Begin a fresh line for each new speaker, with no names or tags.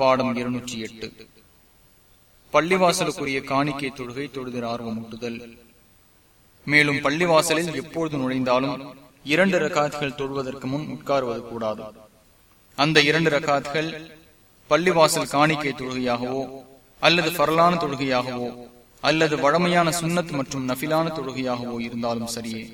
பாடம் இருநூற்றி எட்டு பள்ளிவாசலுக்குரிய காணிக்கை தொழுகை தொழுதில் ஆர்வம் ஊட்டுதல். மேலும் பள்ளிவாசலில் எப்பொழுது நுழைந்தாலும் இரண்டு ரகாத்துகள் தொழுவதற்கு முன் உட்காருவது கூடாது. அந்த இரண்டு ரகாத்துகள் பள்ளிவாசல் காணிக்கை தொழுகையாகவோ அல்லது பரலான தொழுகையாகவோ அல்லது வழமையான சுன்னத் மற்றும் நபிலான தொழுகையாகவோ இருந்தாலும் சரியே.